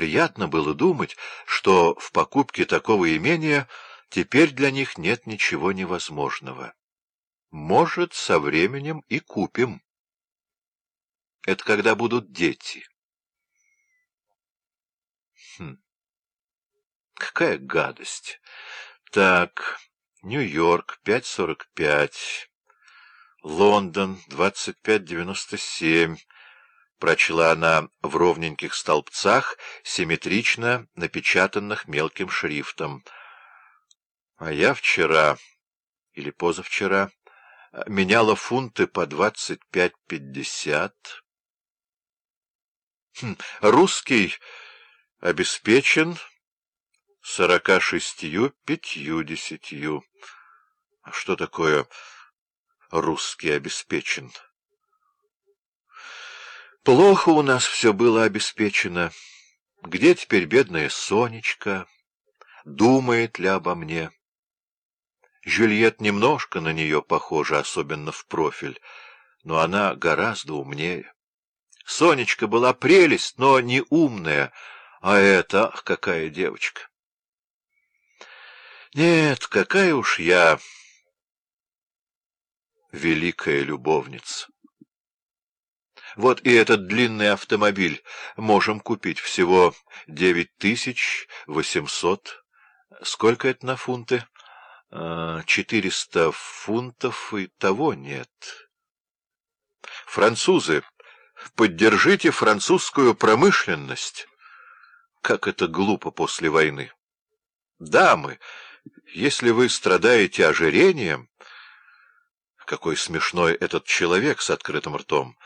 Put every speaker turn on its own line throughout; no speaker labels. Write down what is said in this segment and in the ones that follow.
приятно было думать, что в покупке такого имения теперь для них нет ничего невозможного. Может, со временем и купим. Это когда будут дети. Хм. Какая гадость. Так, Нью-Йорк, 5.45. Лондон, 25.97. Прочла она в ровненьких столбцах, симметрично напечатанных мелким шрифтом. А я вчера, или позавчера, меняла фунты по двадцать пять пятьдесят. Хм, русский обеспечен сорока шестью пятьюдесятью. А что такое русский обеспечен? Плохо у нас все было обеспечено. Где теперь бедная Сонечка? Думает ли обо мне? Жюльет немножко на нее похожа, особенно в профиль, но она гораздо умнее. Сонечка была прелесть, но не умная, а это, ах, какая девочка! Нет, какая уж я великая любовница. Вот и этот длинный автомобиль можем купить всего девять тысяч восемьсот. Сколько это на фунты? А, четыреста фунтов и того нет. Французы, поддержите французскую промышленность. Как это глупо после войны. Дамы, если вы страдаете ожирением... Какой смешной этот человек с открытым ртом.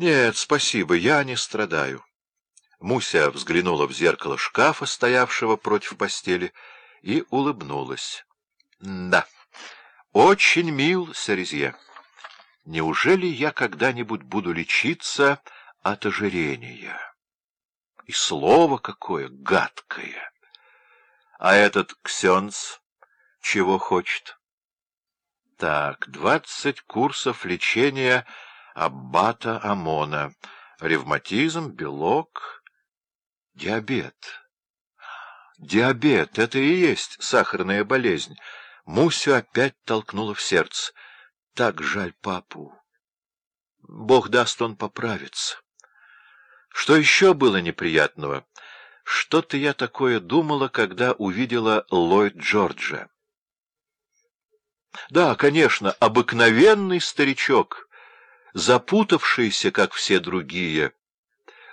Нет, спасибо, я не страдаю. Муся взглянула в зеркало шкафа, стоявшего против постели, и улыбнулась. Да, очень мил, Сарезье. Неужели я когда-нибудь буду лечиться от ожирения? И слово какое гадкое! А этот ксенц чего хочет? Так, двадцать курсов лечения аббата Амона. Ревматизм, белок, диабет. Диабет — это и есть сахарная болезнь. Мусю опять толкнула в сердце. Так жаль папу. Бог даст, он поправится. Что еще было неприятного? Что-то я такое думала, когда увидела Ллойд Джорджа. Да, конечно, обыкновенный старичок, запутавшийся, как все другие,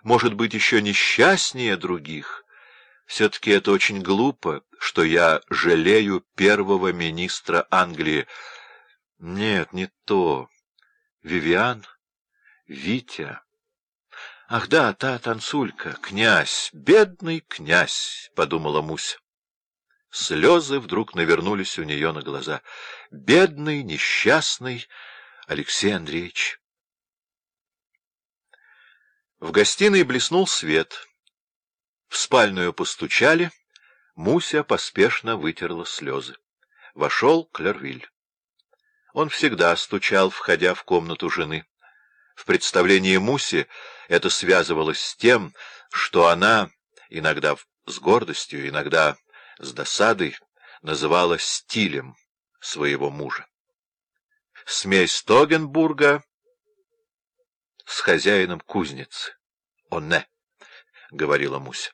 может быть, еще несчастнее других. Все-таки это очень глупо, что я жалею первого министра Англии. Нет, не то. Вивиан? Витя? Ах да, та танцулька, князь, бедный князь, — подумала Муся. Слезы вдруг навернулись у нее на глаза. Бедный, несчастный Алексей Андреевич. В гостиной блеснул свет. В спальную постучали, Муся поспешно вытерла слезы. Вошел Клервиль. Он всегда стучал, входя в комнату жены. В представлении Муси это связывалось с тем, что она, иногда с гордостью, иногда с досадой, называла стилем своего мужа. Смесь Тогенбурга с хозяином кузницы. «Онне», — говорила Муся.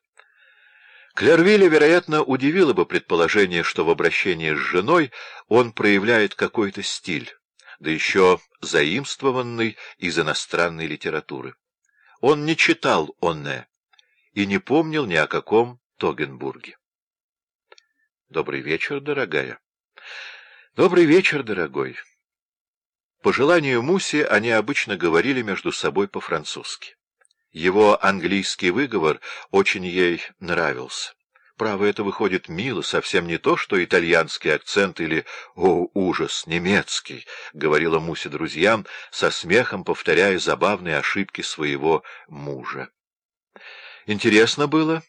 Клервилля, вероятно, удивило бы предположение, что в обращении с женой он проявляет какой-то стиль, да еще заимствованный из иностранной литературы. Он не читал Онне и не помнил ни о каком Тогенбурге. «Добрый вечер, дорогая». «Добрый вечер, дорогой». По желанию Муси они обычно говорили между собой по-французски. Его английский выговор очень ей нравился. Право, это выходит мило, совсем не то, что итальянский акцент или «О, ужас, немецкий», — говорила Муся друзьям, со смехом повторяя забавные ошибки своего мужа. «Интересно было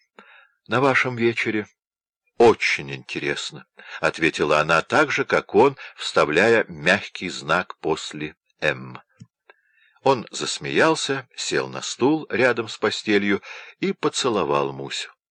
на вашем вечере?» «Очень интересно», — ответила она так же, как он, вставляя мягкий знак после «М». Он засмеялся, сел на стул рядом с постелью и поцеловал Мусю.